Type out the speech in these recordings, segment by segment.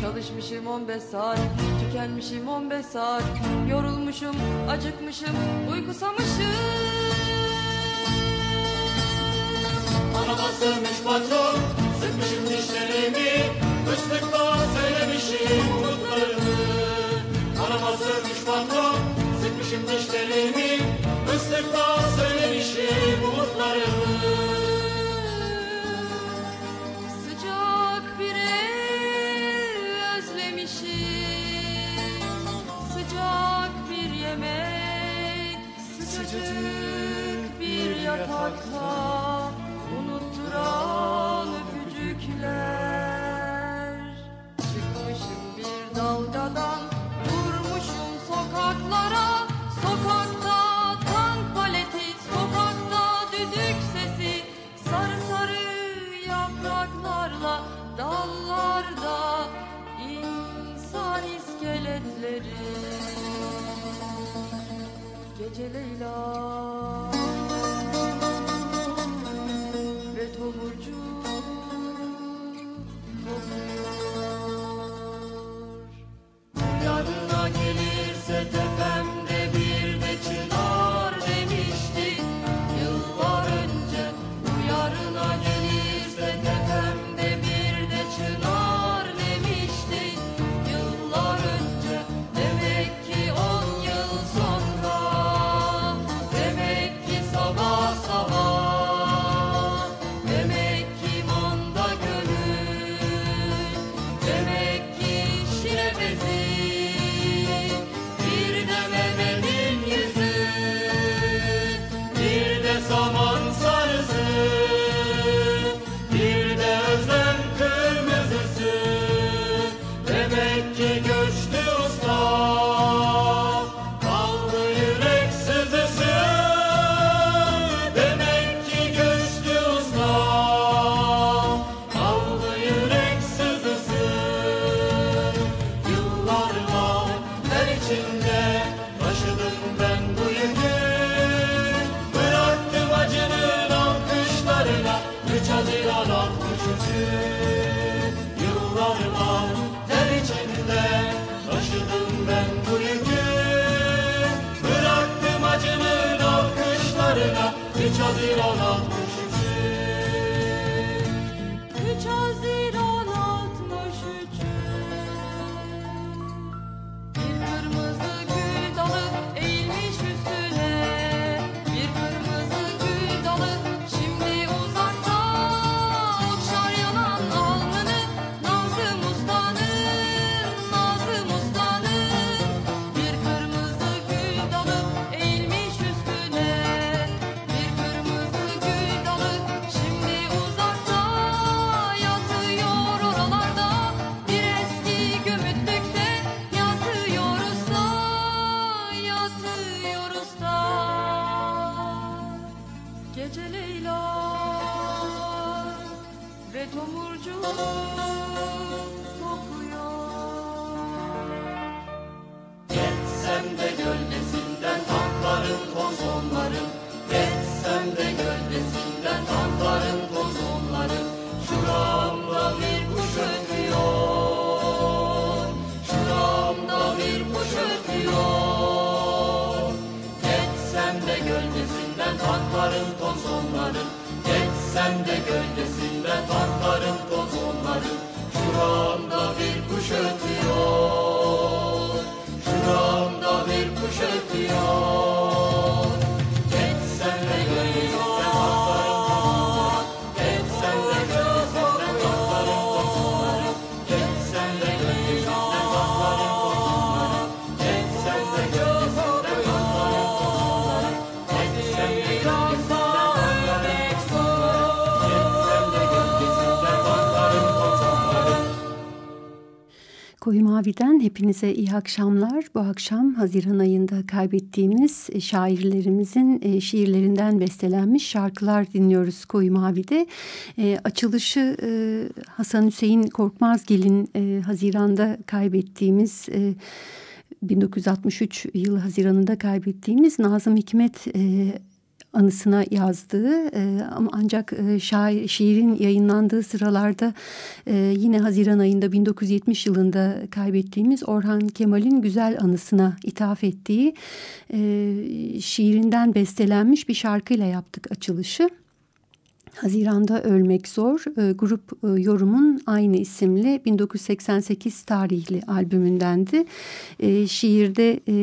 Çalışmışım 15 saat. Tükenmişim 15 saat. Yorulmuşum acıkmışım Uykusamışım. Bana basılmış patron Sıkmışım dişlerimi. Fıstıkla söylemişim umutlarımı. Bana basılmış patron Sıkmışım dişlerimi. Fıstıkla söylemişim umutlarımı yatakta unutturan öpücükler. Çıkmışım bir dalgadan vurmuşum sokaklara. Sokakta tank paleti, sokakta düdük sesi. Sarı sarı yapraklarla dallarda insan iskeletleri Gece Mavi'den hepinize iyi akşamlar. Bu akşam Haziran ayında kaybettiğimiz e, şairlerimizin e, şiirlerinden bestelenmiş şarkılar dinliyoruz Koyu Mavi'de. E, açılışı Hasan Hüseyin Korkmazgil'in e, Haziran'da kaybettiğimiz... E, 1963 yılı Haziran'ında kaybettiğimiz Nazım Hikmet anısına yazdığı e, ama ancak e, şair, şiirin yayınlandığı sıralarda e, yine Haziran ayında 1970 yılında kaybettiğimiz Orhan Kemal'in güzel anısına ithaf ettiği şiirinden bestelenmiş bir şarkıyla yaptık açılışı. Haziran'da Ölmek Zor e, grup e, yorumun aynı isimli 1988 tarihli albümündendi. E, şiirde e,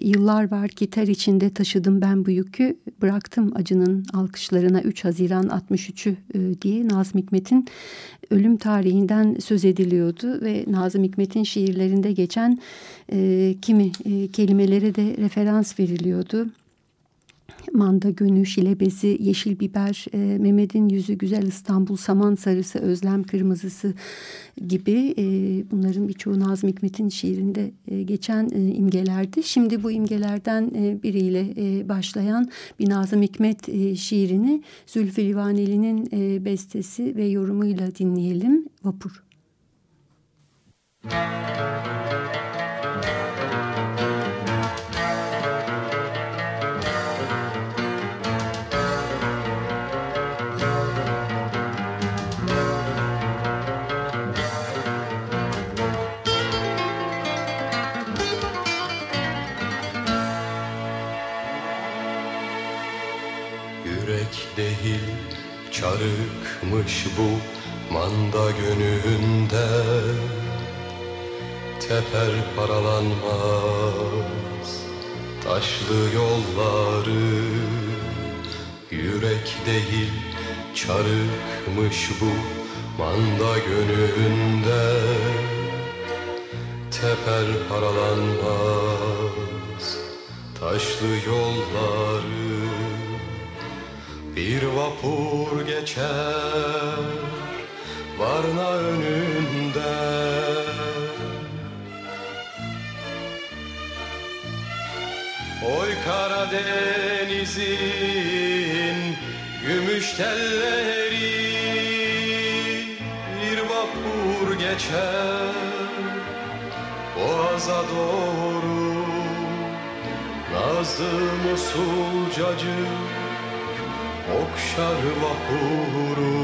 yıllar var ki ter içinde taşıdım ben bu yükü bıraktım acının alkışlarına 3 Haziran 63'ü e, diye Nazım Hikmet'in ölüm tarihinden söz ediliyordu ve Nazım Hikmet'in şiirlerinde geçen kimi kelimelere de referans veriliyordu manda gönü, şilebezi, yeşil biber, e, Mehmet'in yüzü güzel İstanbul, saman sarısı, özlem kırmızısı gibi e, bunların birçoğu Nazım Hikmet'in şiirinde e, geçen e, imgelerdi. Şimdi bu imgelerden e, biriyle e, başlayan bir Nazım Hikmet e, şiirini Zülfü Livaneli'nin e, bestesi ve yorumuyla dinleyelim. Vapur. Yürek çarıkmış bu manda gönlünde. Teper paralanmaz taşlı yolları. Yürek değil çarıkmış bu manda gönlünde. Teper paralanmaz taşlı yolları bir vapur geçer Varna önünde. Oy Karadeniz'in gümüş telleri Bir vapur geçer. Boğaza doğru Nazım usulcacık okşar vapuru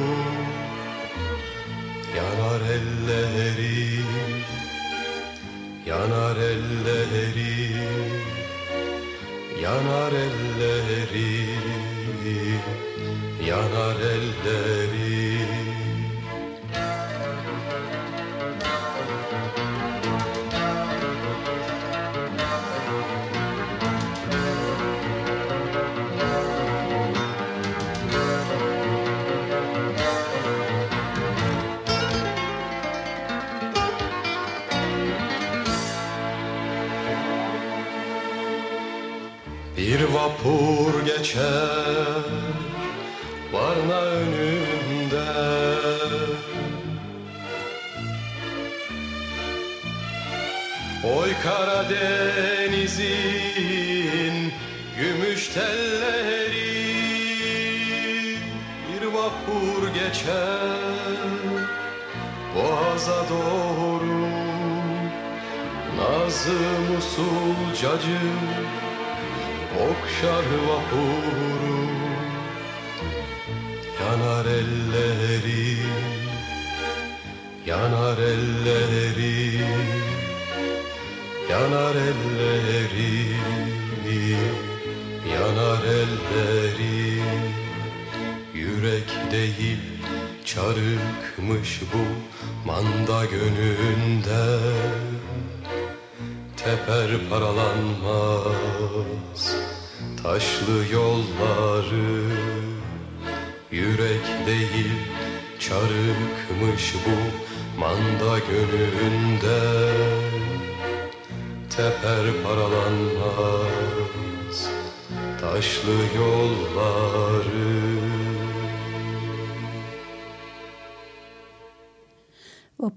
Yanar elleri, yanar elleri Yanar elleri, yanar elleri vapur geçer Varna önünde. Oy Karadeniz'in gümüş telleri geçer. Boğaza doğru Nazım usulcacı Okşar vapuru Yanar elleri Yanar elleri Yanar elleri Yanar elleri. Yürek değil çarıkmış bu manda gönlünde. Teper paralanmaz taşlı yolları Yürek değil çarıkmış bu manda gönlünde Teper paralanmaz taşlı yolları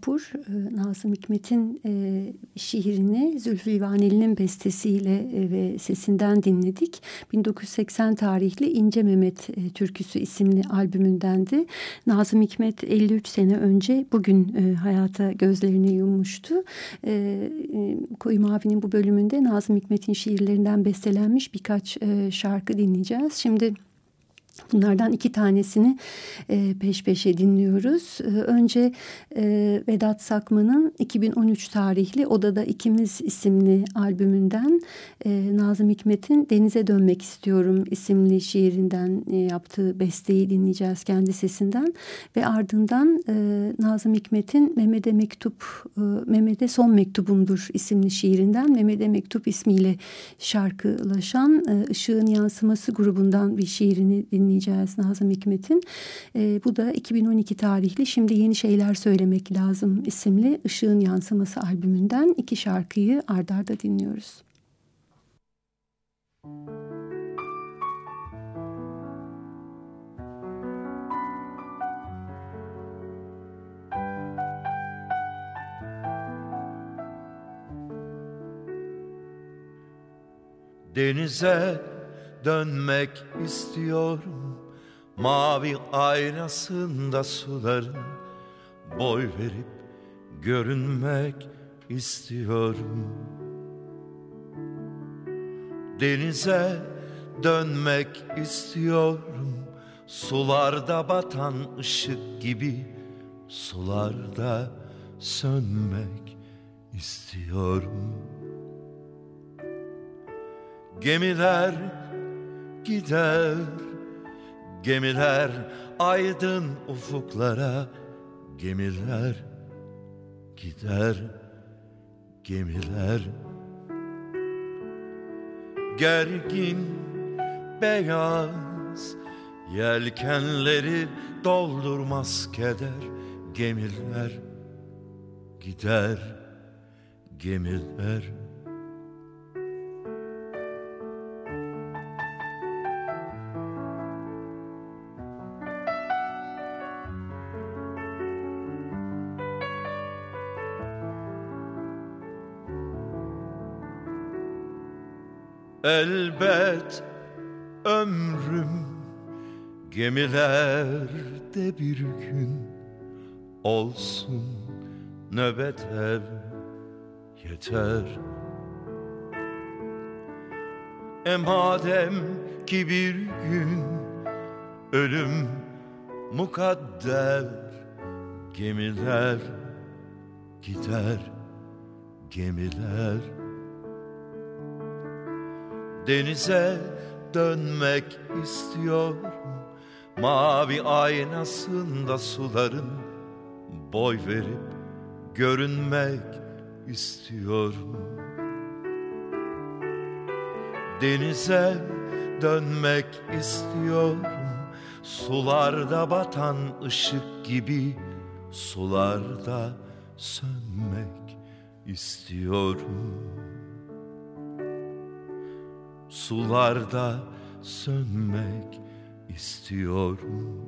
Vapur, e, Nazım Hikmet'in e, şiirini Zülfü Livaneli'nin bestesiyle e, ve sesinden dinledik. 1980 tarihli İnce Mehmet Türküsü isimli albümündendi. Nazım Hikmet 53 sene önce bugün hayata gözlerini yummuştu. Koyu Mavi'nin bu bölümünde Nazım Hikmet'in şiirlerinden bestelenmiş birkaç şarkı dinleyeceğiz. Şimdi Bunlardan iki tanesini e, peş peşe dinliyoruz. E, önce e, Vedat Sakman'ın 2013 tarihli Odada İkimiz isimli albümünden e, Nazım Hikmet'in Denize Dönmek İstiyorum isimli şiirinden e, yaptığı besteyi dinleyeceğiz kendi sesinden. Ve ardından e, Nazım Hikmet'in Mehmet'e Mektup, e, Mehmet'e Son Mektubumdur isimli şiirinden Mehmet'e Mektup ismiyle şarkılaşan e, Işığın Yansıması grubundan bir şiirini dinleyeceğiz dinleyeceğiz Nazım Hikmet'in. E, bu da 2012 tarihli Şimdi Yeni Şeyler Söylemek Lazım isimli Işığın Yansıması albümünden iki şarkıyı ardarda dinliyoruz. Denize dönmek istiyorum. Mavi aynasında suların boy verip görünmek istiyorum. Denize dönmek istiyorum. Sularda batan ışık gibi Sularda sönmek istiyorum. Gemiler gider. Gemiler aydın ufuklara Gemiler gider. Gemiler Gergin beyaz Yelkenleri doldurmaz keder. Gemiler gider Gemiler Elbet ömrüm gemilerde bir gün olsun nöbet ev yeter. E madem ki bir gün ölüm mukadder gemiler gider gemiler Denize dönmek istiyorum. Mavi aynasında suların Boy verip görünmek istiyorum. Denize dönmek istiyorum. Sularda batan ışık gibi Sularda sönmek istiyorum sularda sönmek istiyorum.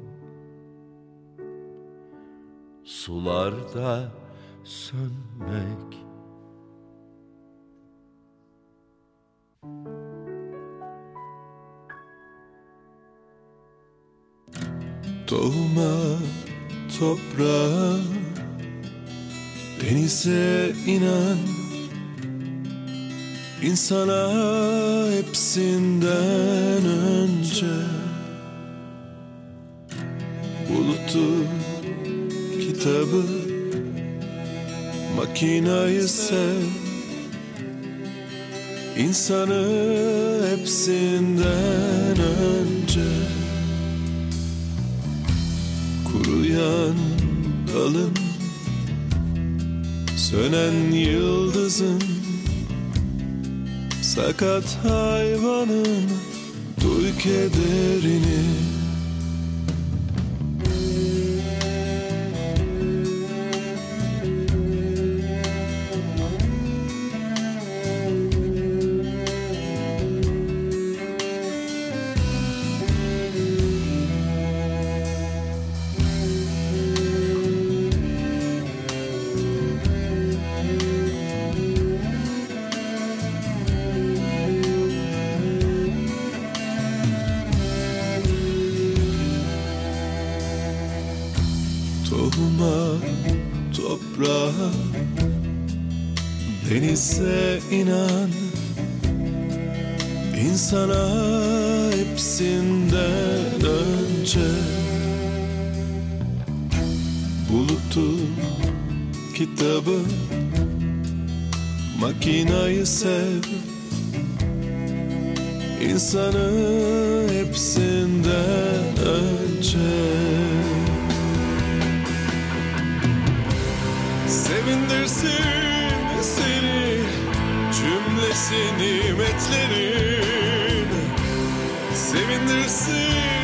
Sularda sönmek. Tohuma, toprağa, denize inan insana hepsinden önce Bulutu, kitabı, makinayı sev. İnsanı hepsinden önce Kuruyan dalın Sönen yıldızın Sakat hayvanın Duy kederini Tohuma, toprağa, denize inan. İnsana hepsinden önce Bulutu, kitabı, makinayı sev. İnsanı hepsinden önce Sevindirsin seni cümlesi nimetlerin. Sevindirsin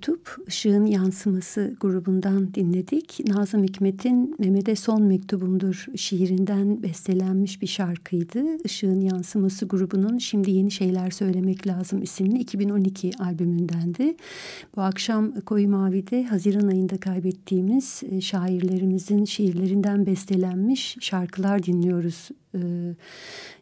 tout. Işığın Yansıması grubundan dinledik. Nazım Hikmet'in Mehmet'e Son Mektubumdur şiirinden bestelenmiş bir şarkıydı. Işığın Yansıması grubunun Şimdi Yeni Şeyler Söylemek Lazım isimli 2012 albümündendi. Bu akşam Koyu Mavi'de Haziran ayında kaybettiğimiz e, şairlerimizin şiirlerinden bestelenmiş şarkılar dinliyoruz e,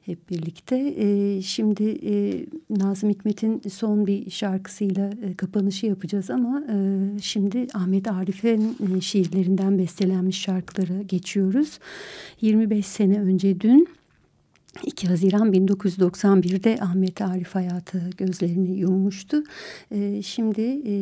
hep birlikte. E, şimdi e, Nazım Hikmet'in son bir şarkısıyla e, kapanışı yapacağız ama e, şimdi Ahmet Arif'in e, şiirlerinden bestelenmiş şarkılara geçiyoruz. 25 sene önce dün 2 Haziran 1991'de Ahmet Arif hayatı gözlerini yummuştu. Ee, şimdi e,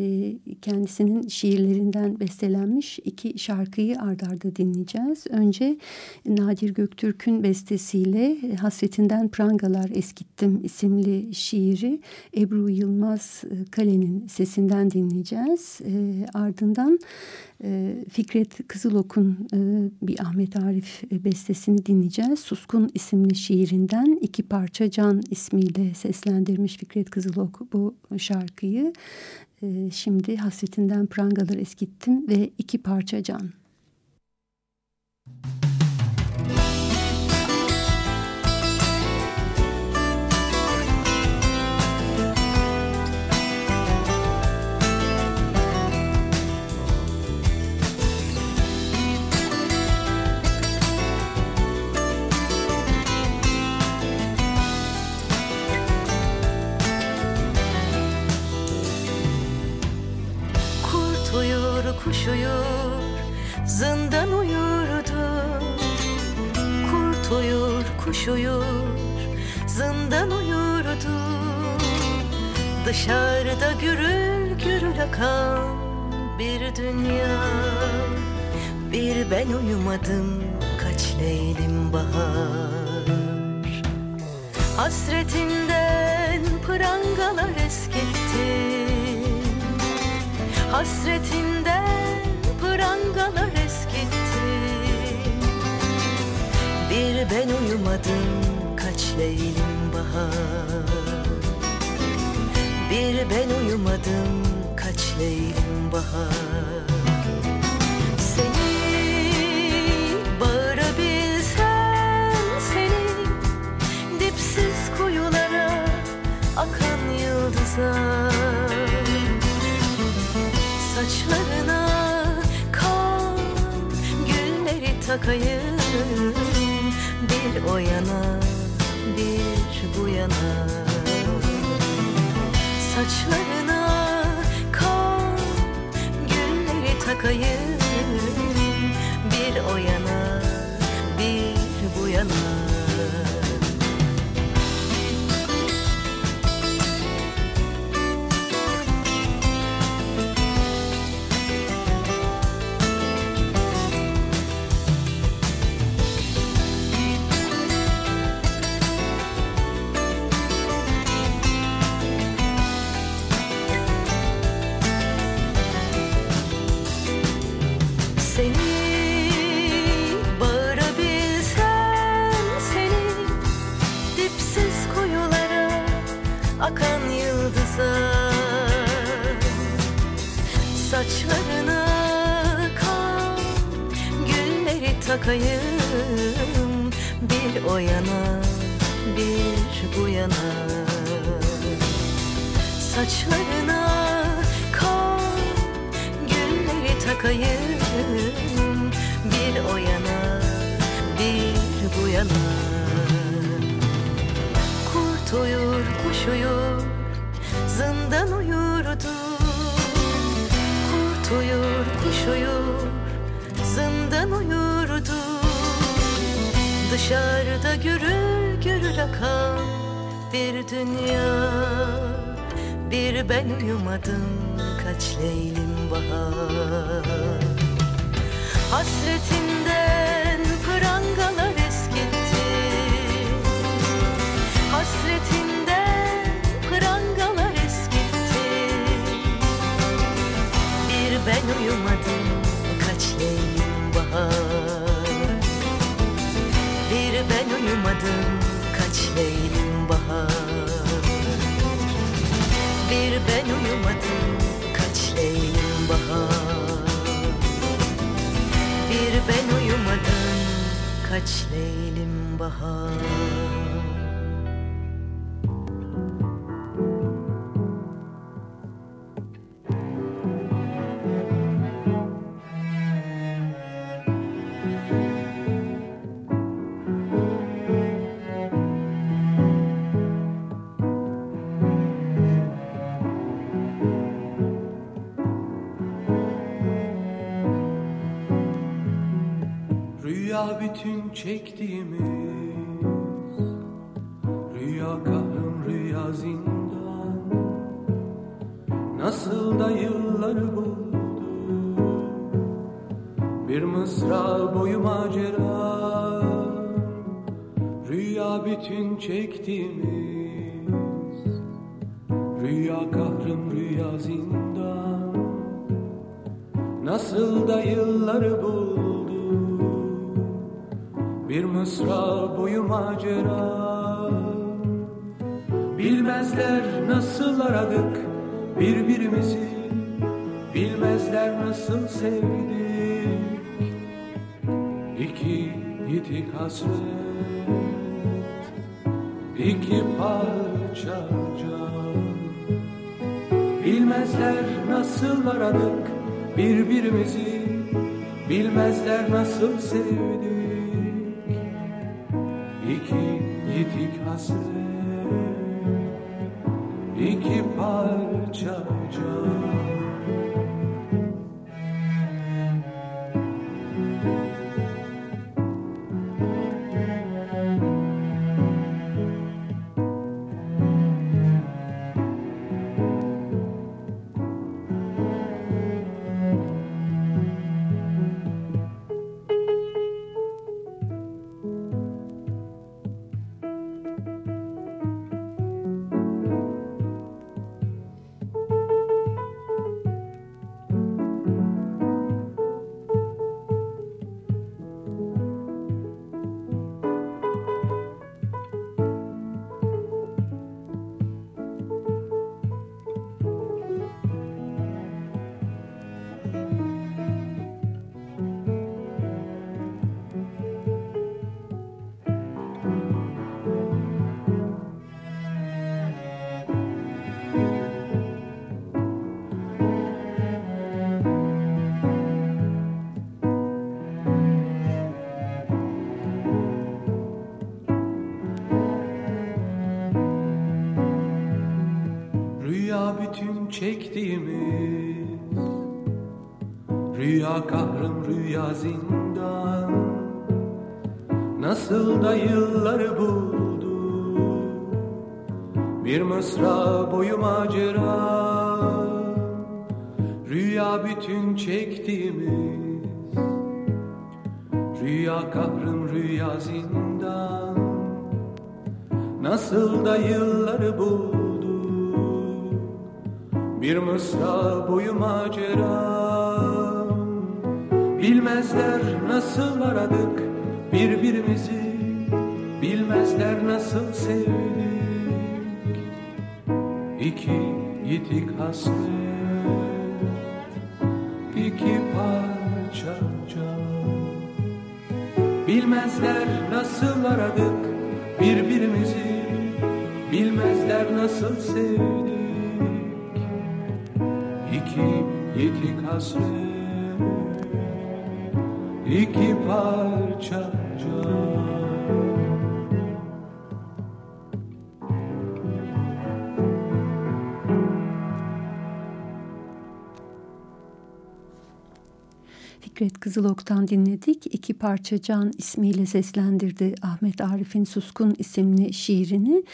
kendisinin şiirlerinden bestelenmiş iki şarkıyı ardarda dinleyeceğiz. Önce Nadir Göktürk'ün bestesiyle Hasretinden Prangalar Eskittim isimli şiiri Ebru Yılmaz Kale'nin sesinden dinleyeceğiz. Ee, ardından e, Fikret Kızılok'un e, bir Ahmet Arif bestesini dinleyeceğiz. Suskun isimli şiirinden iki parça Can ismiyle seslendirmiş Fikret Kızılok bu şarkıyı. E, şimdi hasretinden prangalar eskittim ve iki parça Can. Uyur, zindan uyurdu. Dışarıda gürül gürül akan bir dünya. Bir ben uyumadım kaç leylim bahar. Hasretinden prangalar eskittim Hasretinden prangalar Bir ben uyumadım kaç leylim bahar. Bir ben uyumadım kaç leylim bahar. Akan yıldıza Saçlarına kan gülleri takayım Bir o yana bir bu yana. Saçlarına kan gülleri takayım ben uyumadım. Kaç leylim bahar. Bir ben uyumadım. Kaç leylim bahar. Bir ben uyumadım. Kaç leylim bahar bütün çektiğimiz Rüya kahrım rüya zindan. Nasıl da yılları buldu. Bir mısra boyu macera. Rüya bütün çektiğimiz Rüya kahrım rüya zindan. Nasıl da yılları buldu mısra boyu macera. Bilmezler nasıl aradık birbirimizi. Bilmezler nasıl sevdik İki yitik hasret. İki parça can. Bilmezler nasıl aradık birbirimizi. Bilmezler nasıl sevdik iki parça çektiğimiz Rüya kahrım rüya zindan. Nasıl da yılları buldu. Bir mısra Bilmezler nasıl aradık birbirimizi Bilmezler nasıl sevdik. İki yitik hasret iki parça can. Bilmezler nasıl aradık birbirimizi Bilmezler nasıl sevdik. İki yitik hasret iki parça can Fikret Kızılok'tan dinledik. İki parça Can ismiyle seslendirdi Ahmet Arif'in Suskun isimli şiirini.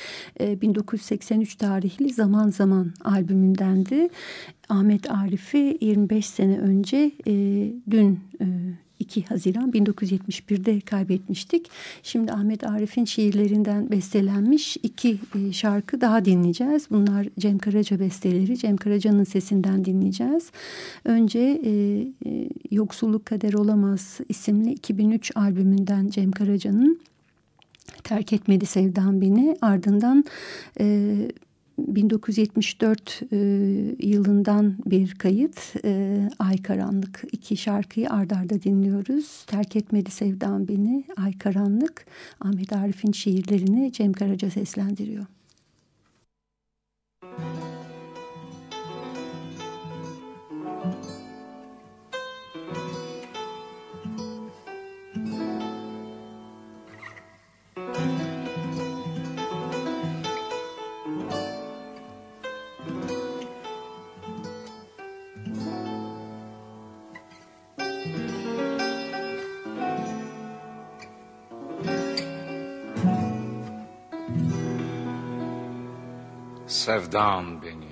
1983 tarihli Zaman Zaman albümündendi. Ahmet Arif'i 25 sene önce e, dün e, 2 Haziran 1971'de kaybetmiştik. Şimdi Ahmet Arif'in şiirlerinden bestelenmiş iki e, şarkı daha dinleyeceğiz. Bunlar Cem Karaca besteleri. Cem Karaca'nın sesinden dinleyeceğiz. Önce e, e, Yoksulluk Kader Olamaz isimli 2003 albümünden Cem Karaca'nın Terk Etmedi Sevdam Beni ardından... E, 1974 e, yılından bir kayıt e, Ay Karanlık iki şarkıyı ardarda dinliyoruz. Terk etmedi sevdam beni Ay Karanlık Ahmet Arif'in şiirlerini Cem Karaca seslendiriyor. Sevdam beni. terk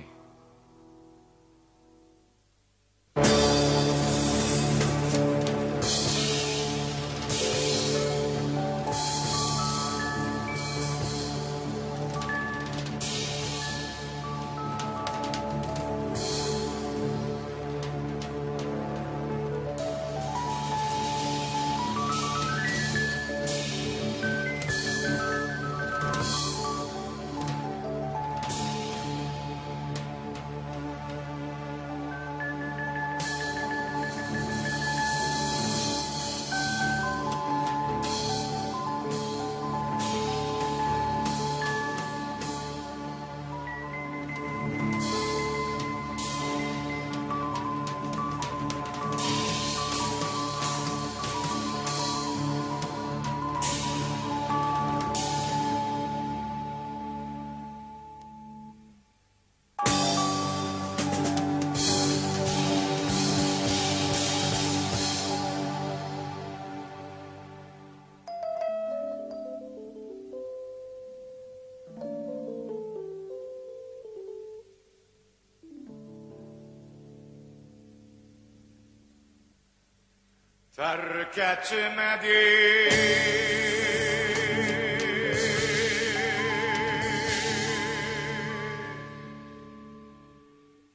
etmedi.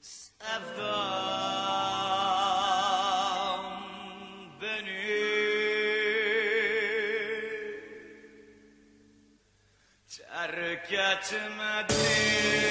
Sevdam beni terk etmedi.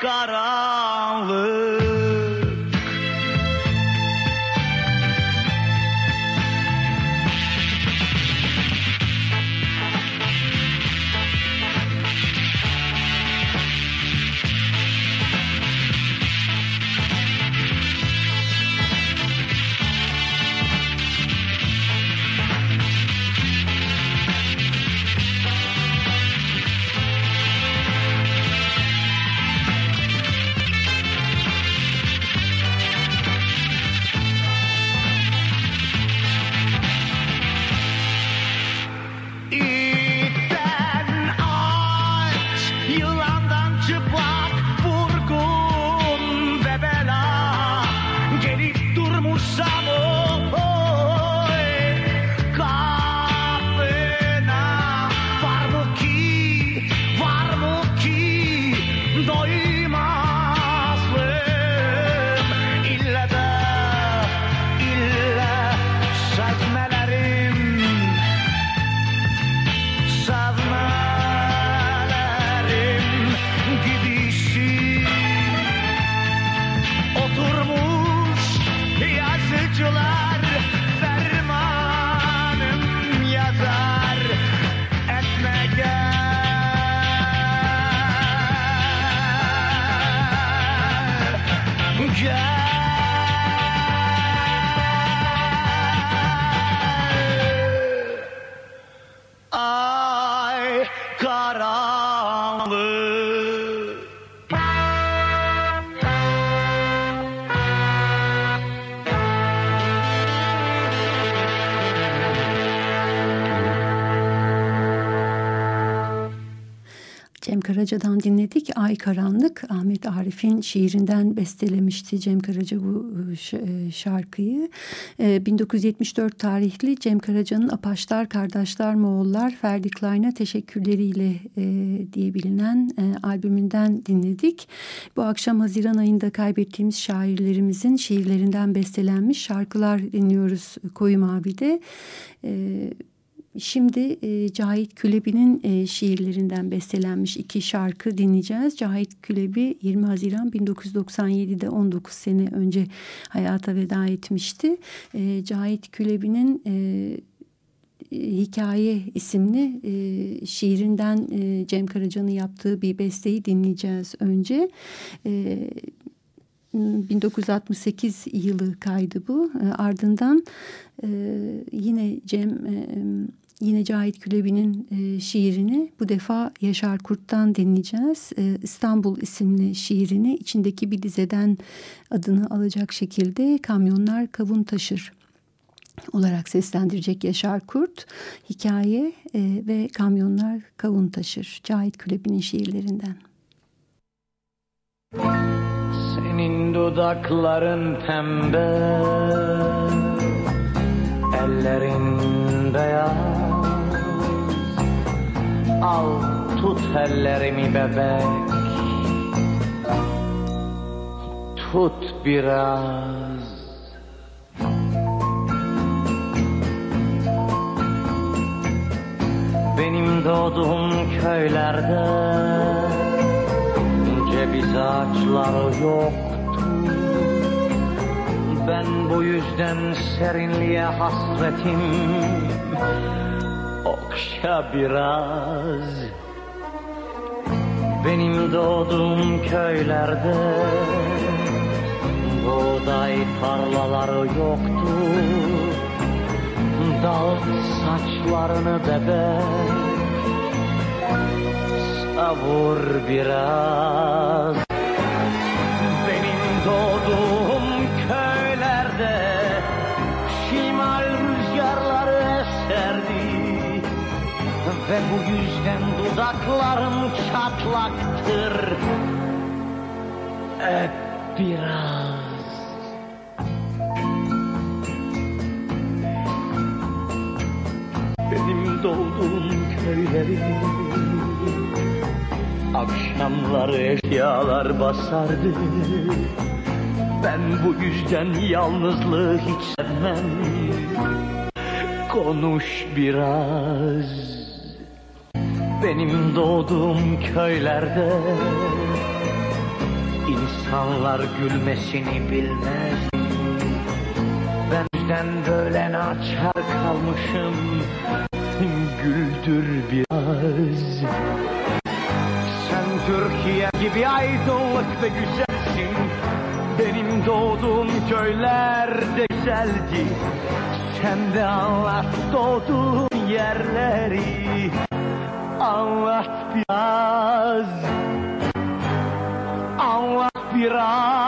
Karanlık Karaca'dan dinledik. Ay Karanlık Ahmet Arif'in şiirinden bestelemişti Cem Karaca bu e, e, şarkıyı. 1974 tarihli Cem Karaca'nın Apaçlar, Kardeşler, Moğollar, Ferdi Klein'a teşekkürleriyle diye bilinen albümünden dinledik. Bu akşam Haziran ayında kaybettiğimiz şairlerimizin şiirlerinden bestelenmiş şarkılar dinliyoruz Koyu Mavi'de. Şimdi e, Cahit Külebi'nin e, şiirlerinden bestelenmiş iki şarkı dinleyeceğiz. Cahit Külebi 20 Haziran 1997'de 19 sene önce hayata veda etmişti. E, Cahit Külebi'nin e, Hikaye isimli e, şiirinden e, Cem Karaca'nın yaptığı bir besteyi dinleyeceğiz önce. E, 1968 yılı kaydı bu. E, ardından e, yine Cem e, Yine Cahit Külebi'nin e, şiirini bu defa Yaşar Kurt'tan dinleyeceğiz. E, İstanbul isimli şiirini içindeki bir dizeden adını alacak şekilde Kamyonlar Kavun Taşır olarak seslendirecek Yaşar Kurt. Hikaye ve Kamyonlar Kavun Taşır. Cahit Külebi'nin şiirlerinden. Senin dudakların pembe. Ellerin beyaz. Al tut ellerimi bebek. Tut biraz. Benim doğduğum köylerde Ceviz ağaçları yoktu Ben bu yüzden serinliğe hasretim. Okşa biraz. Benim doğduğum köylerde Buğday tarlaları yoktu. Dağıt saçlarını bebek Savur biraz ve bu yüzden dudaklarım çatlaktır. Hep biraz. Benim doğduğum köyleri Akşamları eşyalar basardı. Ben bu yüzden yalnızlığı hiç sevmem. Konuş biraz benim doğduğum köylerde insanlar gülmesini bilmez. Ben yüzden böyle naçar kalmışım. Güldür biraz. Sen Türkiye gibi aydınlık ve güzelsin. Benim doğduğum köylerde güzeldi. Sen de anlat doğduğun yerleri Anlat biraz Anlat biraz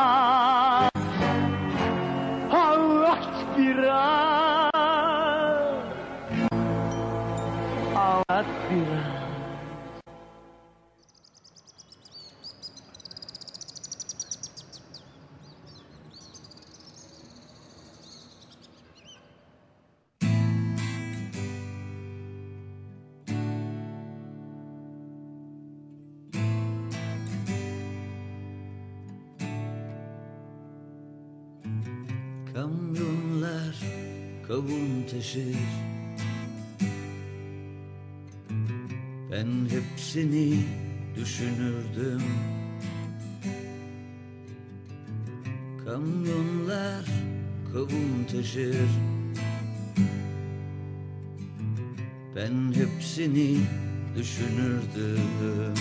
taşır. Ben hepsini düşünürdüm. Kamyonlar kavun taşır. Ben hepsini düşünürdüm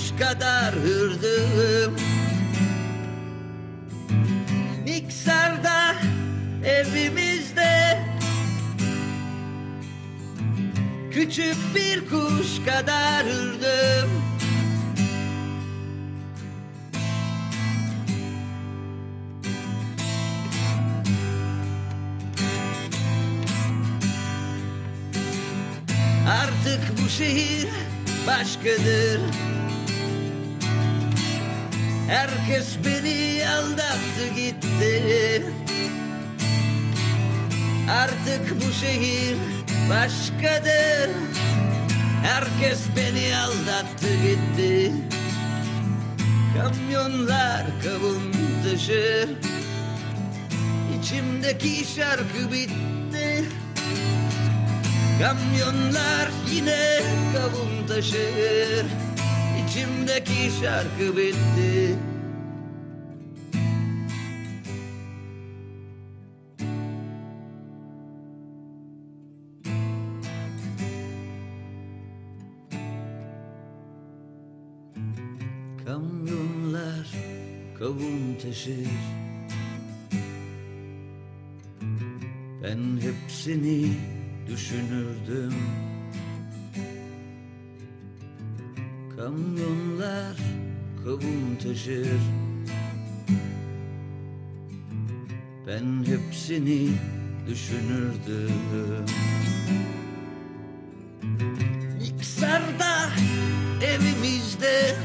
kuş kadar hürdüm Mikserda evimizde. Küçük bir kuş kadar hürdüm Artık bu şehir başkadır. Herkes beni aldattı gitti. Artık bu şehir başkadır. Herkes beni aldattı gitti. Kamyonlar kavun taşır İçimdeki şarkı bitti. Kamyonlar yine kavun taşır İçimdeki şarkı bitti. Kamyonlar kavun taşır. Ben hepsini düşünürdüm Kamyonlar kavun taşır. Ben hepsini düşünürdüm. Niksar'da evimizde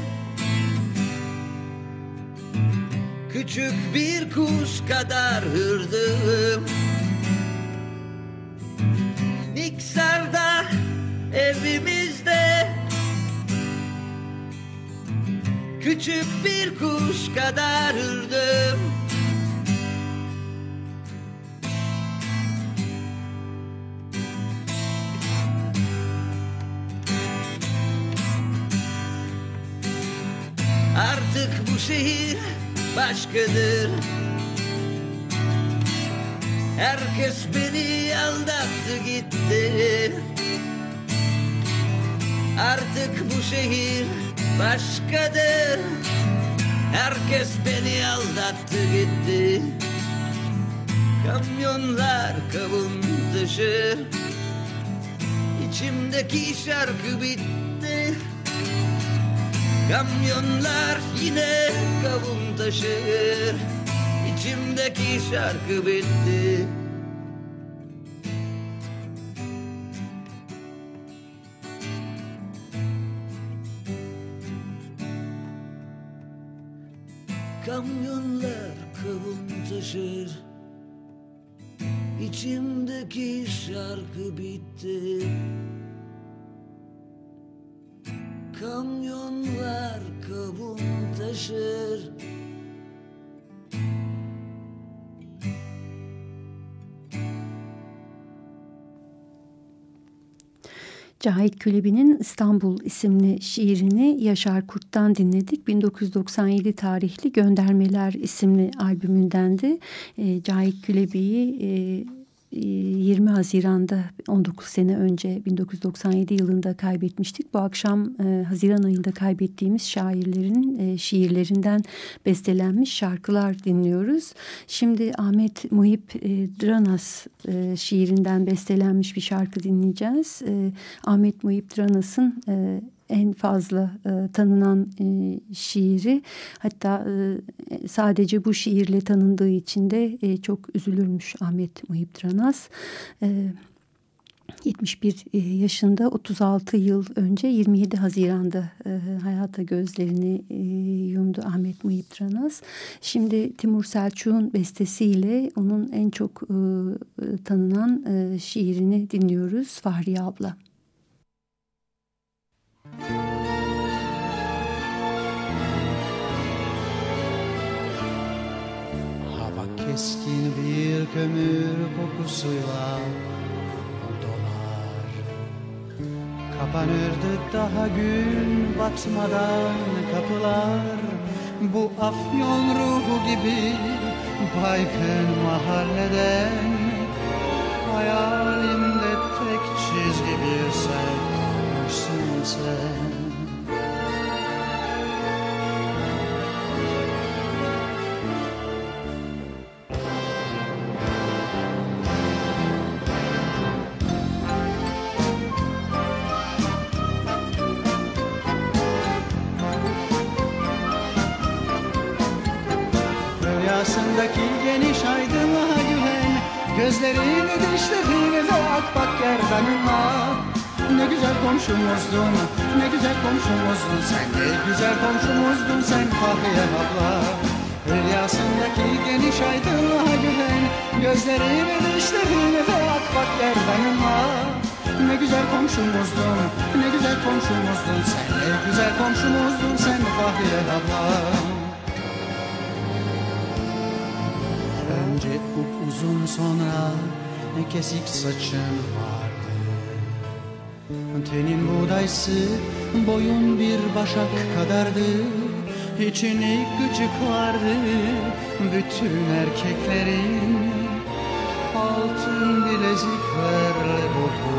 Küçük bir kuş kadar hırdım Küçük bir kuş kadar hırdım Artık bu şehir başkadır. Herkes beni aldattı gitti. Artık bu şehir başkadır. Herkes beni aldattı gitti. Kamyonlar kavun taşır İçimdeki şarkı bitti. Kamyonlar yine kavun taşır İçimdeki şarkı bitti Kamyonlar kavun taşır İçimdeki şarkı bitti. Kamyonlar kavun taşır Cahit Külebi'nin İstanbul isimli şiirini Yaşar Kurt'tan dinledik. 1997 tarihli Göndermeler isimli albümündendi. E, Cahit Külebi'yi e, 20 Haziran'da 19 sene önce 1997 yılında kaybetmiştik. Bu akşam e, Haziran ayında kaybettiğimiz şairlerin e, şiirlerinden bestelenmiş şarkılar dinliyoruz. Şimdi Ahmet Muhip e, Dranas e, şiirinden bestelenmiş bir şarkı dinleyeceğiz. E, Ahmet Muhip Dranas'ın e, en fazla e, tanınan e, şiiri hatta e, sadece bu şiirle tanındığı için de e, çok üzülürmüş Ahmet Muhip Dranas. E, 71 e, yaşında 36 yıl önce 27 Haziran'da e, hayata gözlerini e, yumdu Ahmet Muhip Dranas. Şimdi Timur Selçuk'un bestesiyle onun en çok e, tanınan e, şiirini dinliyoruz Fahriye abla. Hava keskin bir kömür kokusuyla dolar. Kapanırdı daha gün batmadan kapılar. Bu afyon ruhu gibi baygın mahalleden Hayalimde tek çizgi bir sen sen Rüyasındaki geniş aydınlığa güven Gözlerini dişlerini ve ak bak gerdanına Ne güzel komşumuzdun Ne güzel komşumuzdun Sen ne güzel komşumuzdun Sen Fahriye abla. Rüyasındaki geniş aydınlığa güven Gözlerini dişlerini ve akbak gerdanınla Ne güzel komşumuzdun Ne güzel komşumuzdun Sen ne güzel komşumuzdun Sen Fahriye abla. Önce uzun sonra kesik saçın vardı Tenin buğdaysı boyun bir başak kadardı. İçini gıcık vardı bütün erkeklerin. Altın bileziklerle dolu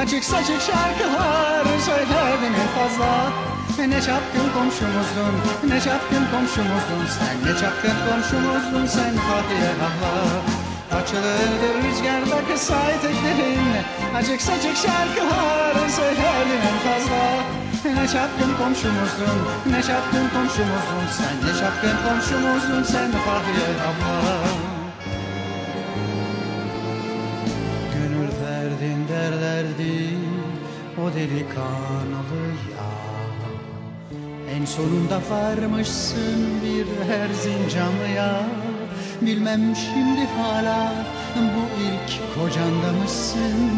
Açık saçık şarkılar söylerdin en fazla. Ne çapkın komşumuzdun, ne çapkın komşumuzdun Sen ne çapkın komşumuzdun sen Fahriye abla Açılırdı rüzgarda kısa eteklerin. Açık saçık şarkılar söylerdin en fazla. Ne çapkın komşumuzdun, ne çapkın komşumuzdun Sen ne çapkın komşumuzdun sen Fahriye abla o delikanlıya En sonunda varmışsın bir Erzincanlıya Bilmem şimdi hala bu ilk kocanda mısın?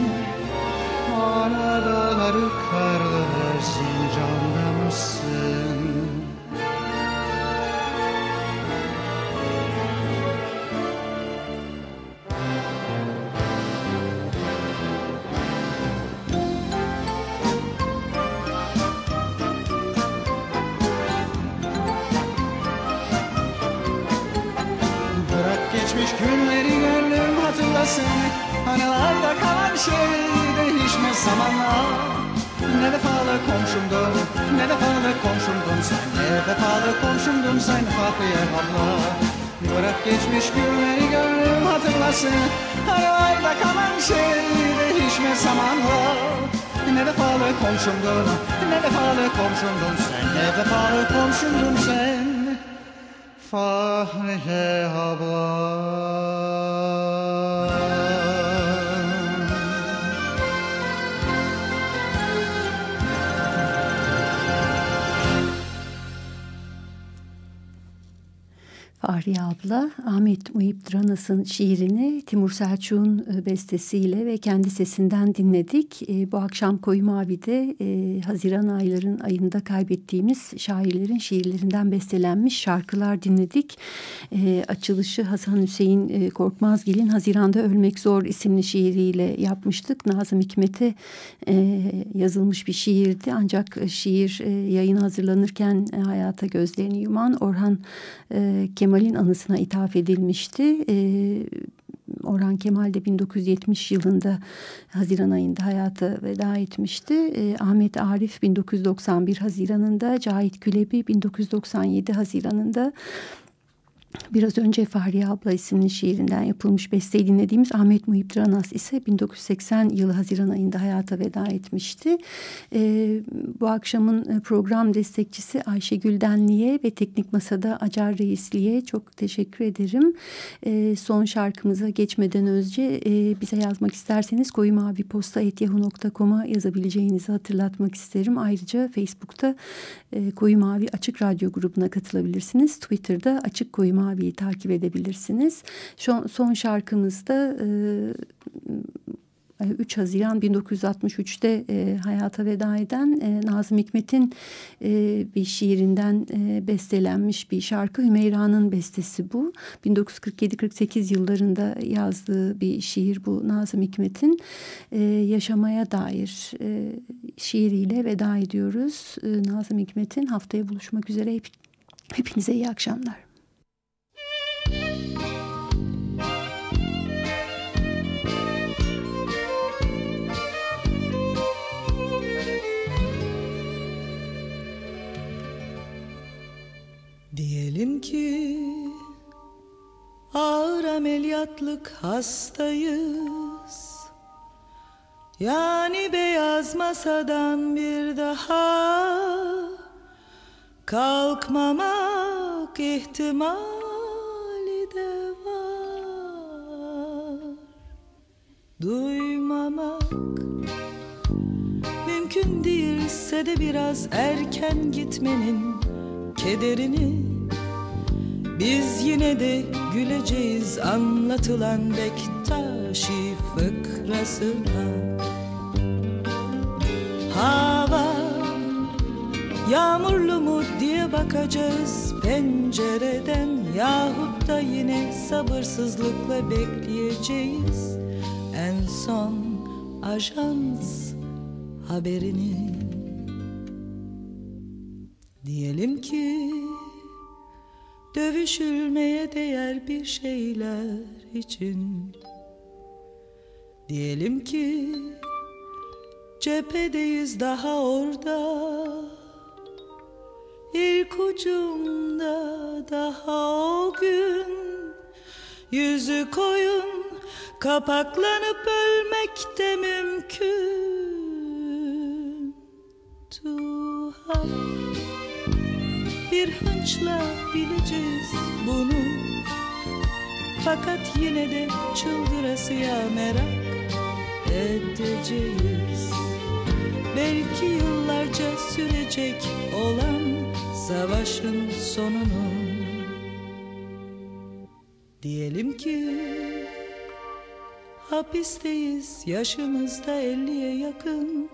Hala dağları karlı Erzincan'da mısın hatırlasın Anılarda kalan şey değişmez zamanla ne vefalı komşumdun, ne vefalı komşumdun Sen ne vefalı komşumdun sen? Fahriye abla Fahriye abla Ahmet Muhip Dranas'ın şiirini Timur Selçuk'un e, bestesiyle ve kendi sesinden dinledik. E, bu akşam Koyu Mavi'de e, Haziran ayların ayında kaybettiğimiz şairlerin şiirlerinden bestelenmiş şarkılar dinledik. E, açılışı Hasan Hüseyin e, Korkmazgil'in Haziran'da Ölmek Zor isimli şiiriyle yapmıştık. Nazım Hikmet'e yazılmış bir şiirdi ancak şiir yayın hazırlanırken hayata gözlerini yuman Orhan e, Kemal'in anısına ithaf edilmişti. E, Orhan Kemal de 1970 yılında Haziran ayında hayata veda etmişti. E, Ahmet Arif 1991 Haziran'ında, Cahit Külebi 1997 Haziran'ında Biraz önce Fahriye abla isimli şiirinden yapılmış besteyi dinlediğimiz Ahmet Muhip Dranas ise 1980 yılı Haziran ayında hayata veda etmişti. Ee, bu akşamın program destekçisi Ayşegül Denli'ye ve Teknik Masa'da Acar Reisli'ye çok teşekkür ederim. Ee, son şarkımıza geçmeden önce e, bize yazmak isterseniz koyumaviposta.yahoo.com'a yazabileceğinizi hatırlatmak isterim. Ayrıca Facebook'ta e, Koyu Mavi Açık Radyo grubuna katılabilirsiniz. Twitter'da Açık Koyu Mavi'yi takip edebilirsiniz. Şu, son şarkımızda e, 3 Haziran 1963'te e, hayata veda eden e, Nazım Hikmet'in e, bir şiirinden e, bestelenmiş bir şarkı. Hümeyra'nın bestesi bu. 1947-48 yıllarında yazdığı bir şiir bu Nazım Hikmet'in. E, yaşamaya dair e, şiiriyle veda ediyoruz. E, Nazım Hikmet'in haftaya buluşmak üzere. Hep, hepinize iyi akşamlar. Diyelim ki ağır ameliyatlık hastayız. Yani beyaz masadan bir daha Kalkmamak ihtimali de var. Duymamak mümkün değilse de biraz erken gitmenin kederini. Biz yine de güleceğiz anlatılan Bektaşi fıkrasına. Hava yağmurlu mu diye bakacağız pencereden Yahut da yine sabırsızlıkla bekleyeceğiz En son ajans haberini Diyelim ki dövüşülmeye değer bir şeyler için. Diyelim ki cephedeyiz daha orada. İlk ucumda daha o gün. Yüzü koyun kapaklanıp ölmek de mümkün. Tuhaf bir hınçla bileceğiz bunu. Fakat yine de çıldırasıya merak edeceğiz. Belki yıllarca sürecek olan savaşın sonunu Diyelim ki hapisteyiz yaşımızda elliye yakın.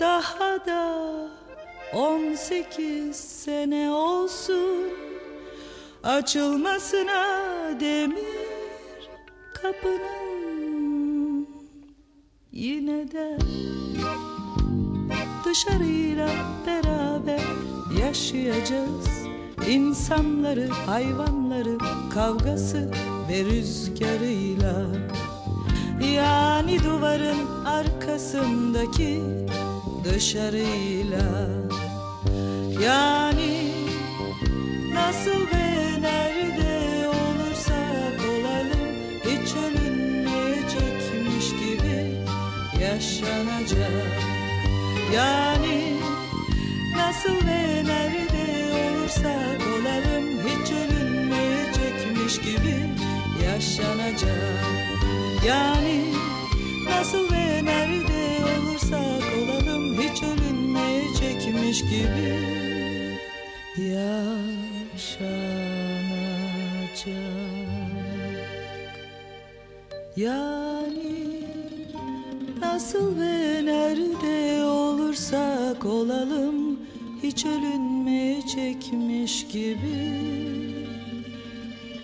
Daha da on sekiz sene olsun Açılmasına demir kapının Yine de dışarıyla beraber yaşayacağız. İnsanları, hayvanları, kavgası ve rüzgarıyla Yani duvarın arkasındaki dışarıyla. Yani nasıl ve nerede olursak olalım Hiç ölünmeyecekmiş gibi yaşanacak. Yani nasıl ve nerede olursak olalım Hiç ölünmeyecekmiş gibi yaşanacak. Yani nasıl ve nerede ölünmeyecekmiş gibi yaşanacak. Yani nasıl ve nerede olursak olalım Hiç ölünmeyecekmiş gibi.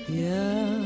Yaşanacak